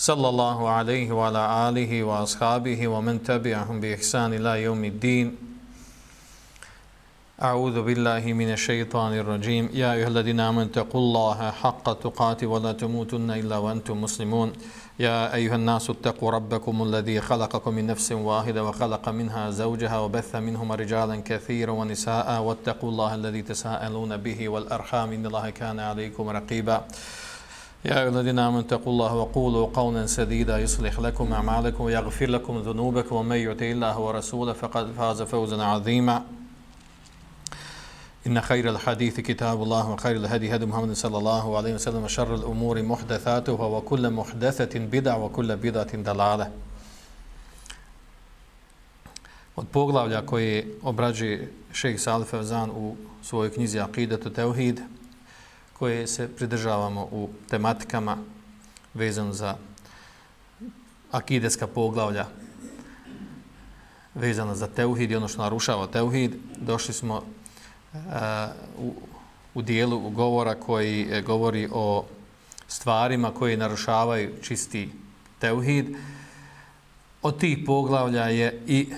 صلى الله عليه وعلى آله وأصحابه ومن تبعهم بإحسان إلى يوم الدين. أعوذ بالله من الشيطان الرجيم. يا أيها الذين آمنوا اتقوا الله حق تقاته ولا تموتن إلا وأنتم مسلمون. يا أيها الناس اتقوا ربكم الذي خلقكم من نفس واحدة وخلق منها زوجها وبث منهما رجالا كثيرا ونساء. واتقوا الله الذي تساءلون به والأرحام إن الله كان عليكم رقيبا. يا أيها الذين آمنوا اتقوا الله وقولوا قولا سديدا يصلح لكم أعمالكم ويغفر لكم ذنوبكم ومن يطع الله ورسوله فقد فاز فوزا عظيما إن خير الحديث كتاب الله وخير الهدي هدي محمد صلى الله عليه وسلم وشر الأمور محدثاتها وكل محدثة بدع وكل بدعة دلالة Od poglavlja koje obrađuje šejh Salif Evzan u svojoj knjizi Aqidatu Teuhid, koje se pridržavamo u tematikama vezano za akideska poglavlja vezana za teuhid i ono što narušava teuhid, došli smo uh, u, u dijelu govora koji e, govori o stvarima koje narušavaju čisti teuhid. Od tih poglavlja je i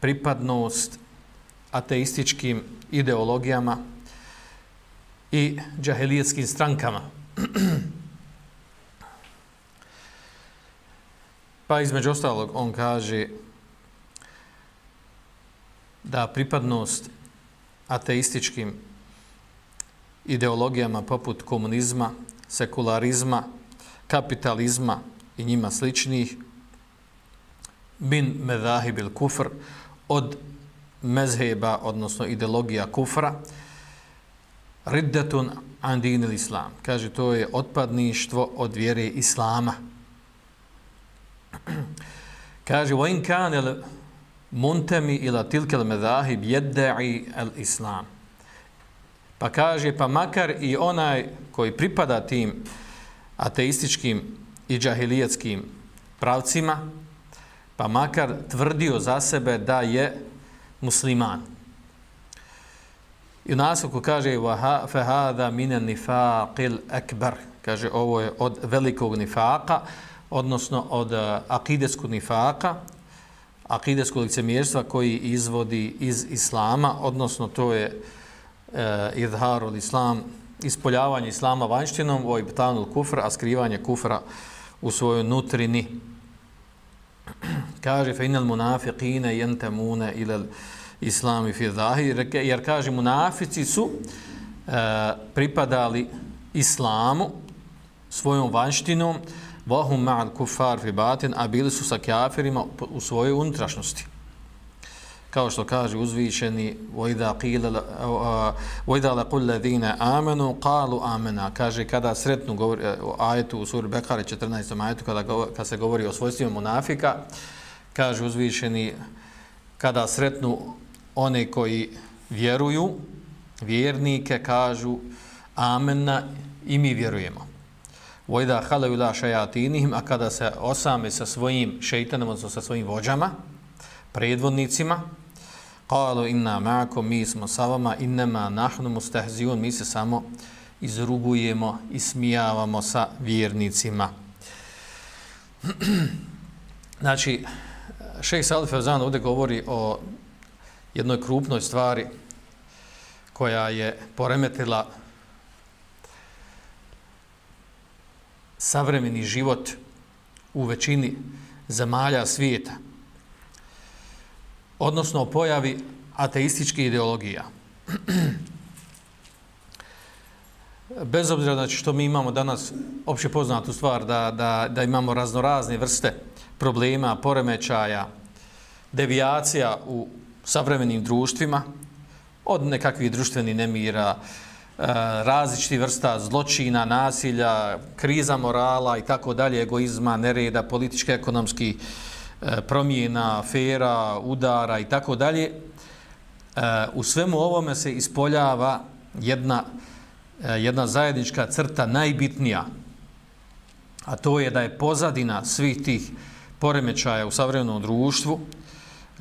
pripadnost ateističkim ideologijama, i džahelijetskim strankama. pa između ostalog on kaže da pripadnost ateističkim ideologijama poput komunizma, sekularizma, kapitalizma i njima sličnih bin medahibil kufr od mezheba, odnosno ideologija kufra, riddetun an din islam. Kaže, to je otpadništvo od vjere islama. Kaže, wa in kane muntami ila tilka al-madahib yad'i al islam. Pa kaže, pa makar i onaj koji pripada tim ateističkim i džahilijetskim pravcima, pa makar tvrdio za sebe da je musliman. I u nastavku kaže فَهَذَا minan nifaqil akbar. Kaže ovo je od velikog nifaka, odnosno od e, akideskog nifaka, akideskog licemjerstva koji izvodi iz islama, odnosno to je e, uh, idhar od islam, ispoljavanje islama vanjštinom, o ibtanul kufra, a skrivanje kufra u svojoj nutrini. kaže فَإِنَ الْمُنَافِقِينَ munafiqina yantamuna ila islami fi zahir, jer kaže munafici su e, pripadali islamu svojom vanštinom, vahum ma'al kufar fi batin, a bili su sa kafirima u svojoj unutrašnosti. Kao što kaže uzvišeni وَإِذَا لَقُلْ لَذِينَ آمَنُوا قَالُوا آمَنَا Kaže kada sretnu govori, e, u ajetu u suri Bekare 14. ajetu kada, kada se govori o svojstvima munafika kaže uzvišeni kada sretnu one koji vjeruju, vjernike kažu amenna i mi vjerujemo. Vojda halaju la šajatinihim, a kada se osame sa svojim šeitanom, odnosno sa svojim vođama, predvodnicima, kalu inna ma'ako, mi smo sa vama, innama nahnu mustahzijun, mi se samo izrugujemo i smijavamo sa vjernicima. znači, šejh Salif Fezan ovdje govori o jednoj krupnoj stvari koja je poremetila savremeni život u većini zemalja svijeta. Odnosno o pojavi ateističke ideologija. Bez obzira znači, što mi imamo danas opće poznatu stvar da, da, da imamo raznorazne vrste problema, poremećaja, devijacija u savremenim društvima, od nekakvih društvenih nemira, e, različitih vrsta zločina, nasilja, kriza morala i tako dalje, egoizma, nereda, političke, ekonomski e, promjena, afera, udara i tako dalje. E, u svemu ovome se ispoljava jedna, jedna zajednička crta najbitnija, a to je da je pozadina svih tih poremećaja u savremenom društvu,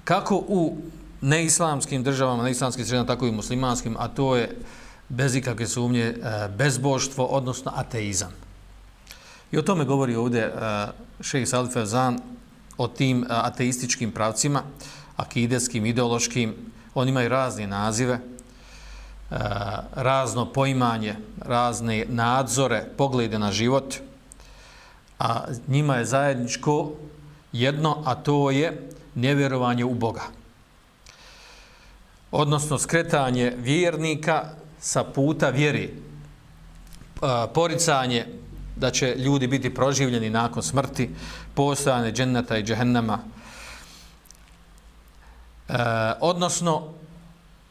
kako u neislamskim državama, neislamskim sredinama, tako i muslimanskim, a to je bez ikakve sumnje bezboštvo, bezbožstvo, odnosno ateizam. I o tome govori ovdje e, šejh šeji Salif o tim e, ateističkim pravcima, akidetskim, ideološkim, oni imaju razne nazive, e, razno poimanje, razne nadzore, poglede na život, a njima je zajedničko jedno, a to je nevjerovanje u Boga. Odnosno, skretanje vjernika sa puta vjeri, poricanje da će ljudi biti proživljeni nakon smrti, postojane džennata i džehennama, e, odnosno,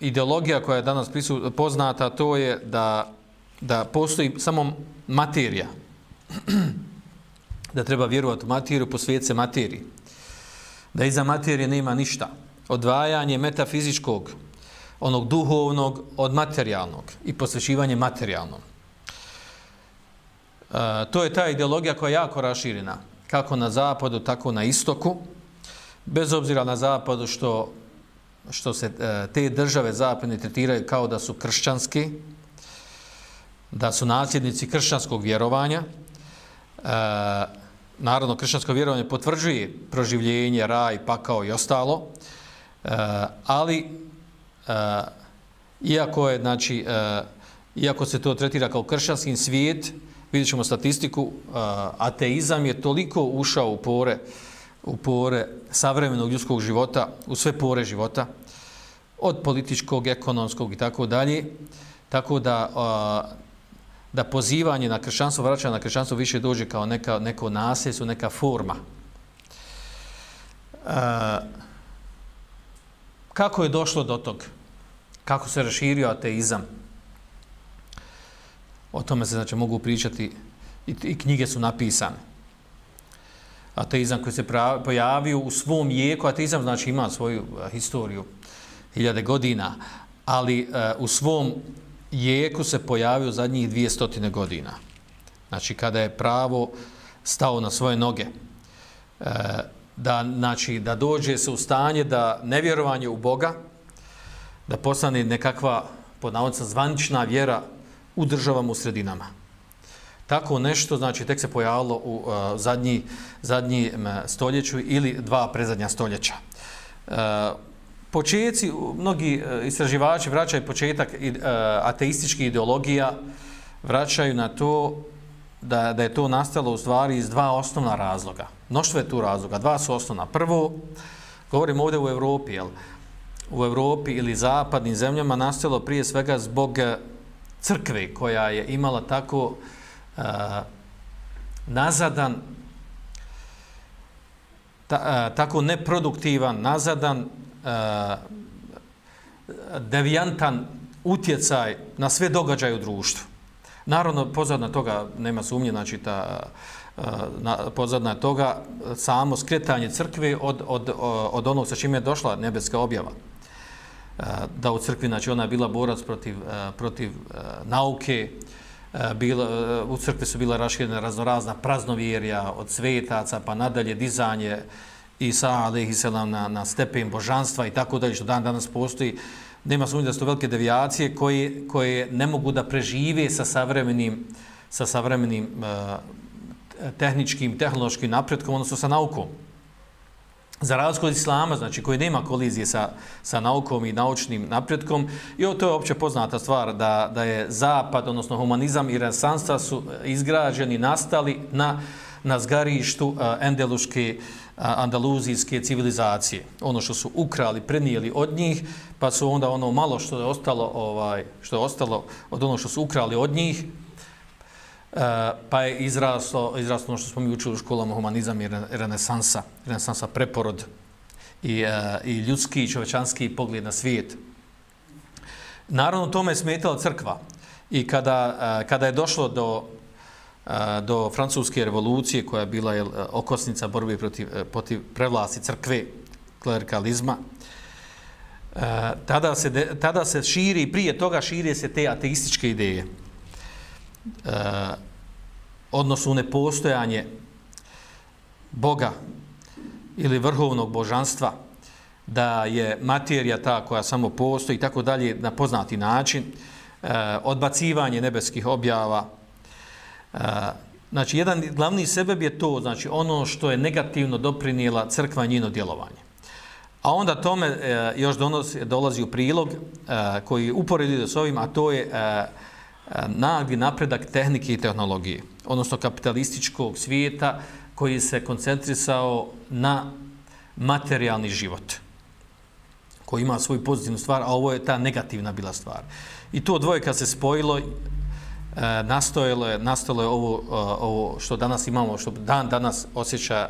ideologija koja je danas poznata, to je da, da postoji samo materija, da treba vjerovati u materiju, posvijeti se materiji, da iza materije nema ništa, odvajanje metafizičkog, onog duhovnog od materijalnog i posvećivanje materijalnom. E, to je ta ideologija koja je jako raširena, kako na zapadu, tako na istoku, bez obzira na zapadu što, što se e, te države zapadne tretiraju kao da su kršćanski, da su nasljednici kršćanskog vjerovanja, e, narodno kršćansko vjerovanje potvrđuje proživljenje, raj, pakao i ostalo, e, ali Eh, iako je znači uh, iako se to tretira kao kršćanski svijet vidjet statistiku uh, ateizam je toliko ušao u pore u pore savremenog ljudskog života u sve pore života od političkog, ekonomskog i tako dalje tako da uh, da pozivanje na kršćanstvo vraća na kršćanstvo više dođe kao neka, neko nasljedstvo, neka forma. Uh, Kako je došlo do tog? Kako se raširio ateizam? O tome se znači mogu pričati i, i knjige su napisane. Ateizam koji se pra, pojavio u svom jeku, ateizam znači ima svoju eh, historiju hiljade godina, ali uh, u svom jeku se pojavio zadnjih dvije stotine godina. Znači kada je pravo stao na svoje noge. Uh, da, znači, da dođe se u stanje da nevjerovanje u Boga, da postane nekakva, pod navodnicom, zvanična vjera u državama u sredinama. Tako nešto, znači, tek se pojavilo u uh, zadnji, zadnji stoljeću ili dva prezadnja stoljeća. E, uh, početci, mnogi e, istraživači vraćaju početak uh, ateističkih ideologija, vraćaju na to da, da je to nastalo u stvari iz dva osnovna razloga. Mnoštvo je tu razloga. Dva su osnovna. Prvo, govorimo ovdje u Evropi, jel? u Evropi ili zapadnim zemljama nastalo prije svega zbog eh, crkve koja je imala tako uh, nazadan ta, uh, tako neproduktivan, nazadan uh, devijantan utjecaj na sve događaje u društvu. Naravno, pozadna toga nema sumnje, znači ta eh, na, pozadna toga samo skretanje crkve od, od, eh, od onog sa čime je došla nebeska objava. Eh, da u crkvi, znači ona je bila borac protiv, protiv nauke, bila, u crkvi su bila raširena raznorazna praznovjerja od svetaca pa nadalje dizanje Isa alaihissalam na, na stepen božanstva i tako dalje što dan danas postoji nema sumnje da su to velike devijacije koje, koje ne mogu da prežive sa savremenim, sa savremenim eh, tehničkim, tehnološkim napretkom, odnosno sa naukom. Za razliku od islama, znači koji nema kolizije sa, sa naukom i naučnim napretkom, i to je opće poznata stvar da, da je zapad, odnosno humanizam i renesansa su izgrađeni, nastali na, na zgarištu uh, endeluške uh, andaluzijske civilizacije. Ono što su ukrali, prenijeli od njih, pa su onda ono malo što je ostalo, ovaj, što je ostalo od ono što su ukrali od njih, e, pa je izraslo, izraslo ono što smo mi učili u školama humanizam i renesansa, renesansa preporod i, e, i ljudski i čovečanski pogled na svijet. Naravno, tome je smetala crkva. I kada, e, kada je došlo do, do francuske revolucije koja je bila je, okosnica borbe protiv, e, protiv prevlasti crkve, klerikalizma, e, tada se, tada se širi, prije toga širi se te ateističke ideje. E, odnosno nepostojanje Boga ili vrhovnog božanstva, da je materija ta koja samo postoji i tako dalje na poznati način, odbacivanje nebeskih objava. A, znači, jedan glavni sebeb je to, znači, ono što je negativno doprinijela crkva njino djelovanje. A onda tome e, još donosi, dolazi u prilog e, koji uporedi s ovim, a to je e, e, nagli napredak tehnike i tehnologije, odnosno kapitalističkog svijeta koji se koncentrisao na materijalni život koji ima svoju pozitivnu stvar, a ovo je ta negativna bila stvar. I to dvoje kad se spojilo, e, nastojilo je, nastojilo je ovo, e, ovo što danas imamo, što dan danas osjeća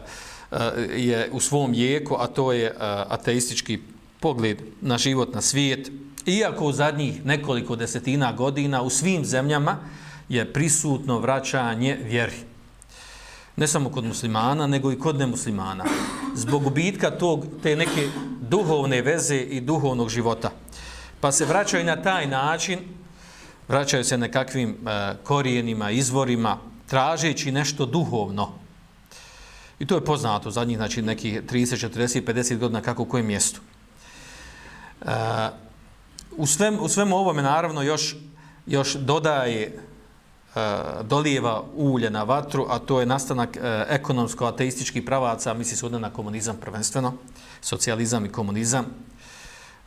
e, je u svom jeku, a to je e, ateistički pogled na život, na svijet. Iako u zadnjih nekoliko desetina godina u svim zemljama je prisutno vraćanje vjeri. Ne samo kod muslimana, nego i kod nemuslimana. Zbog ubitka tog, te neke duhovne veze i duhovnog života. Pa se vraćaju na taj način, vraćaju se nekakvim e, korijenima, izvorima, tražeći nešto duhovno. I to je poznato zadnjih znači, nekih 30, 40, 50 godina kako u kojem mjestu. E, u, svem, u svemu ovome naravno još, još dodaje e, dolijeva ulje na vatru, a to je nastanak e, ekonomsko-ateističkih pravaca, misli se na komunizam prvenstveno, socijalizam i komunizam,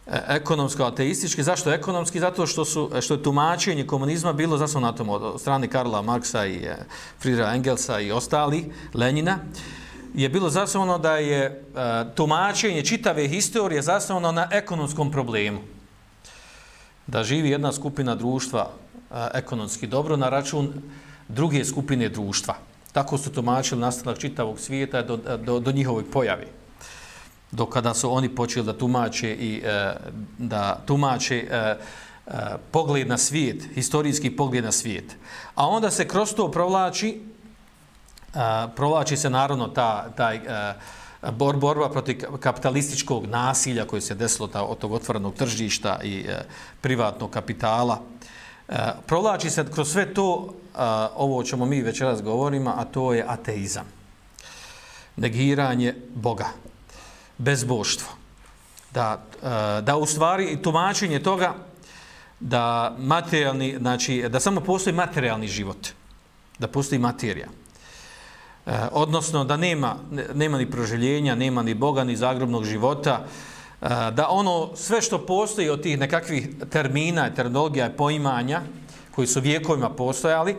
E, ekonomsko-ateistički. Zašto ekonomski? Zato što, su, e, što je tumačenje komunizma bilo zasnovno na tom od strane Karla Marksa i e, Friedricha Engelsa i ostali, Lenina, je bilo zasnovno da je e, tumačenje čitave historije zasnovno na ekonomskom problemu. Da živi jedna skupina društva e, ekonomski dobro na račun druge skupine društva. Tako su tumačili nastavak čitavog svijeta do, do, do njihovoj pojavi do kada su oni počeli da tumače i e, da tumače e, e, pogled na svijet, historijski pogled na svijet. A onda se kroz to provlači e, provlači se naravno ta taj e, bor, borba protiv kapitalističkog nasilja koji se desilo ta, od tog otvorenog tržišta i e, privatnog kapitala. E, provlači se kroz sve to e, ovo o čemu mi večeras govorimo, a to je ateizam. Negiranje Boga bezboštvo. Da, e, da u stvari tumačenje toga da materijalni, znači da samo postoji materijalni život, da postoji materija. E, odnosno da nema, nema ni proželjenja, nema ni Boga, ni zagrobnog života, e, da ono sve što postoji od tih nekakvih termina, terminologija i poimanja koji su vijekovima postojali,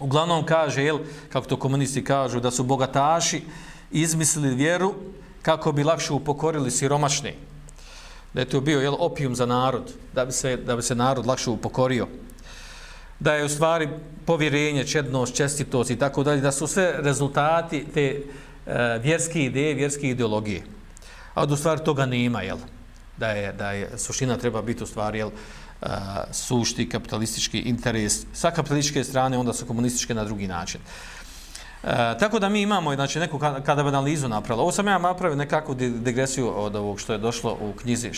uglavnom kaže, jel, kako to komunisti kažu, da su bogataši izmislili vjeru kako bi lakše upokorili siromašni. Da je to bio jel, opijum za narod, da bi, se, da bi se narod lakše upokorio. Da je u stvari povjerenje, čednost, čestitost i tako dalje, da su sve rezultati te e, vjerske ideje, vjerske ideologije. A od u stvari toga nema, jel? Da je, da je suština treba biti u stvari, jel, Uh, sušti kapitalistički interes sa kapitalističke strane, onda su komunističke na drugi način. E, tako da mi imamo znači, neku kada bi analizu napravila. Ovo sam ja napravio nekakvu digresiju od ovog što je došlo u knjizi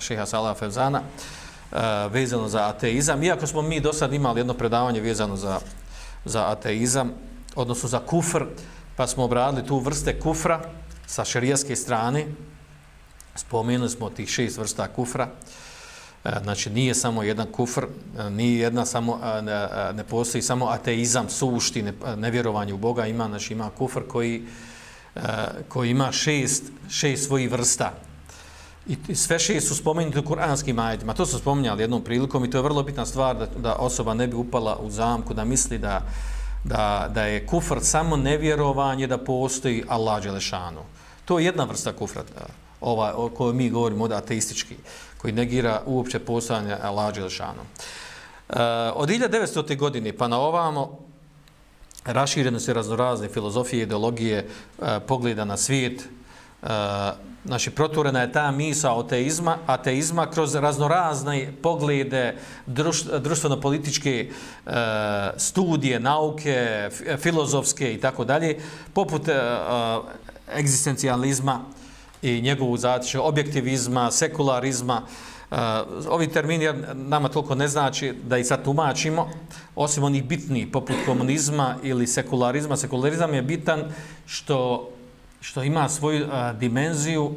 šeha Saleha Fevzana e, vezano za ateizam. Iako smo mi do sad imali jedno predavanje vezano za, za ateizam, odnosno za kufr, pa smo obradili tu vrste kufra sa šerijaske strane. Spomenuli smo tih šest vrsta kufra. E, E, znači nije samo jedan kufr, e, nije jedna samo, ne, ne postoji samo ateizam, sušti, ne, nevjerovanje u Boga, ima, znači ima kufr koji, e, koji ima šest, šest svojih vrsta. I sve šest su spomenuti u kuranskim ajetima. To su spominjali jednom prilikom i to je vrlo bitna stvar da, da osoba ne bi upala u zamku, da misli da, da, da je kufr samo nevjerovanje da postoji Allah Đelešanu. To je jedna vrsta kufra ova, o kojoj mi govorimo od ateistički koji negira uopće postojanje Allah Đelšanu. E, od 1900. godine pa na ovamo raširene se raznorazne filozofije, ideologije, e, pogleda na svijet, e, znači proturena je ta misa ateizma, ateizma kroz raznorazne poglede, društveno-političke e, studije, nauke, filozofske i tako dalje, poput e, e egzistencijalizma i njegovu zatiče, objektivizma, sekularizma. Uh, ovi termini nama toliko ne znači da ih sad tumačimo, osim onih bitnih, poput komunizma ili sekularizma. Sekularizam je bitan što što ima svoju a, dimenziju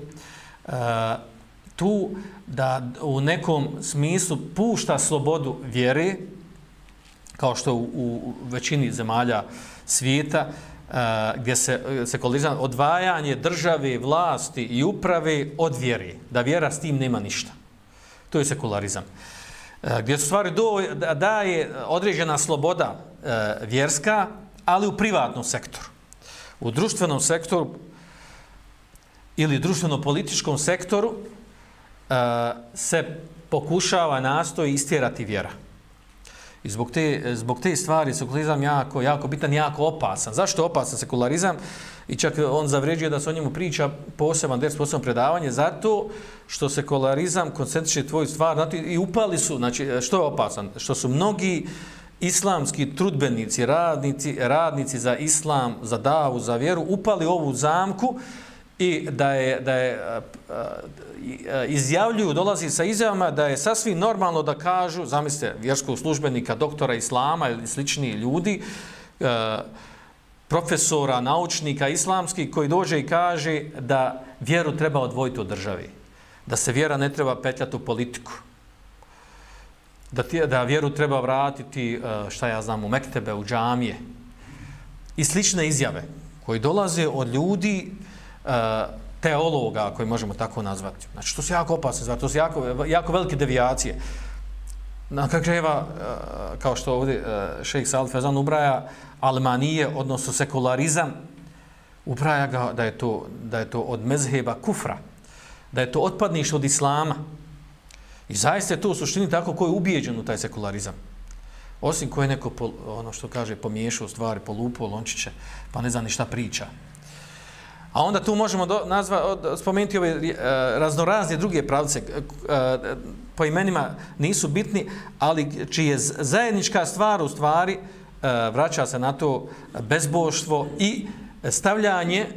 a, tu da u nekom smislu pušta slobodu vjere, kao što u, u većini zemalja svijeta, a, gdje se sekularizam odvajanje države, vlasti i uprave od vjere, da vjera s tim nema ništa. To je sekularizam. A, gdje su stvari do, da, daje određena sloboda a, vjerska, ali u privatnom sektoru. U društvenom sektoru ili društveno-političkom sektoru e, se pokušava nastoji istjerati vjera. I zbog te, zbog te stvari sekularizam jako, jako bitan, jako opasan. Zašto je opasan sekularizam? I čak on zavređuje da se o njemu priča poseban ders, posebno predavanje, zato što sekularizam koncentriše tvoju stvar znači, i upali su, znači što je opasan? Što su mnogi islamski trudbenici, radnici, radnici za islam, za davu, za vjeru, upali ovu zamku i da je, da je izjavljuju, dolazi sa izjavama da je sasvim normalno da kažu, zamislite, vjerskog službenika, doktora islama ili slični ljudi, profesora, naučnika islamskih koji dođe i kaže da vjeru treba odvojiti od državi, da se vjera ne treba petljati u politiku, da, ti, da vjeru treba vratiti, šta ja znam, u mektebe, u džamije. I slične izjave koji dolaze od ljudi E, teologa, koji možemo tako nazvati. Znači, to su jako opasne stvari, to su jako, jako velike devijacije. Na kakjeva e, kao što ovdje e, šejh Salih Fezan ubraja, almanije, odnosno sekularizam, ubraja ga da je to, da je to od mezheba kufra, da je to otpadniš od islama. I zaista je to u suštini tako ko je ubijeđen u taj sekularizam. Osim ko je neko, ono što kaže, pomiješao stvari, polupo, lončiće, pa ne zna ni šta priča. A onda tu možemo do, nazva, od, spomenuti ove e, raznorazne druge pravce e, po imenima nisu bitni, ali čije zajednička stvar u stvari e, vraća se na to bezboštvo i stavljanje e,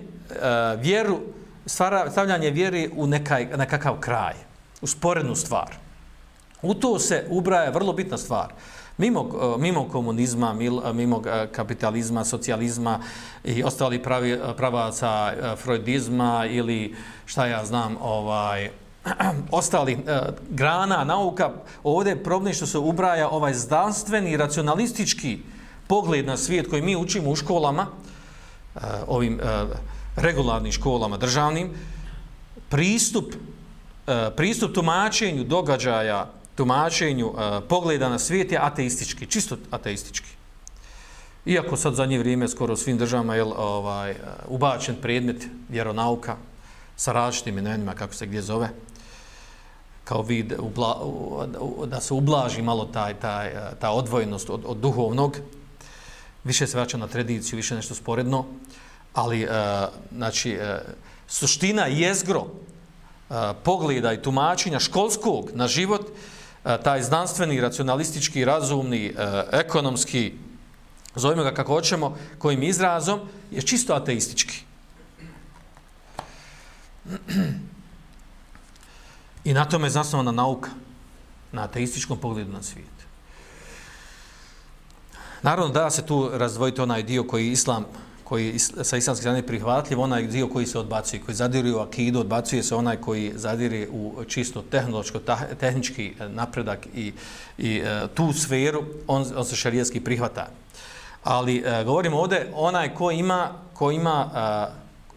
vjeru, stvara, stavljanje vjeri u nekaj, nekakav kraj, u sporednu stvar. U to se ubraja vrlo bitna stvar mimo, eh, mimo komunizma, eh, mimo eh, kapitalizma, socijalizma i ostali pravi, pravaca freudizma ili šta ja znam, ovaj, ostali grana nauka, ovdje je problem što se ubraja ovaj zdanstveni, racionalistički pogled na svijet koji mi učimo u školama, ovim regularnim školama državnim, pristup, pristup tumačenju događaja tumačenju, uh, pogleda na svijet je ateistički, čisto ateistički. Iako sad za nje vrijeme skoro u svim državama je ovaj, e, ubačen predmet vjeronauka sa različitim imenima, kako se gdje zove, kao vid ubla, da se ublaži malo taj, taj, e, ta odvojenost od, od duhovnog, više se vraća na tradiciju, više nešto sporedno, ali uh, znači, uh, suština jezgro uh, pogleda i tumačenja školskog na život E, taj znanstveni, racionalistički, razumni, e, ekonomski, zovimo ga kako hoćemo, kojim izrazom, je čisto ateistički. I na tome je zasnovana nauka, na ateističkom pogledu na svijet. Naravno, da se tu razdvojiti onaj dio koji islam koji sa islamske strane prihvatljiv, onaj dio koji se odbacuje, koji zadiri u akidu, odbacuje se onaj koji zadiri u čisto tehnološko, tehnički eh, napredak i, i e, tu sferu, on, on se šarijetski prihvata. Ali e, govorimo ovdje, onaj ko ima, ko ima,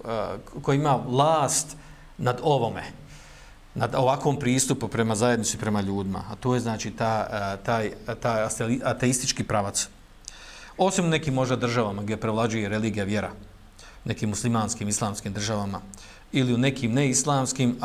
e, ko ima vlast nad ovome, nad ovakvom pristupu prema zajednici, prema ljudima, a to je znači ta, taj, taj ateistički pravac osim nekim možda državama gdje prevlađuje religija vjera, nekim muslimanskim, islamskim državama, ili u nekim neislamskim,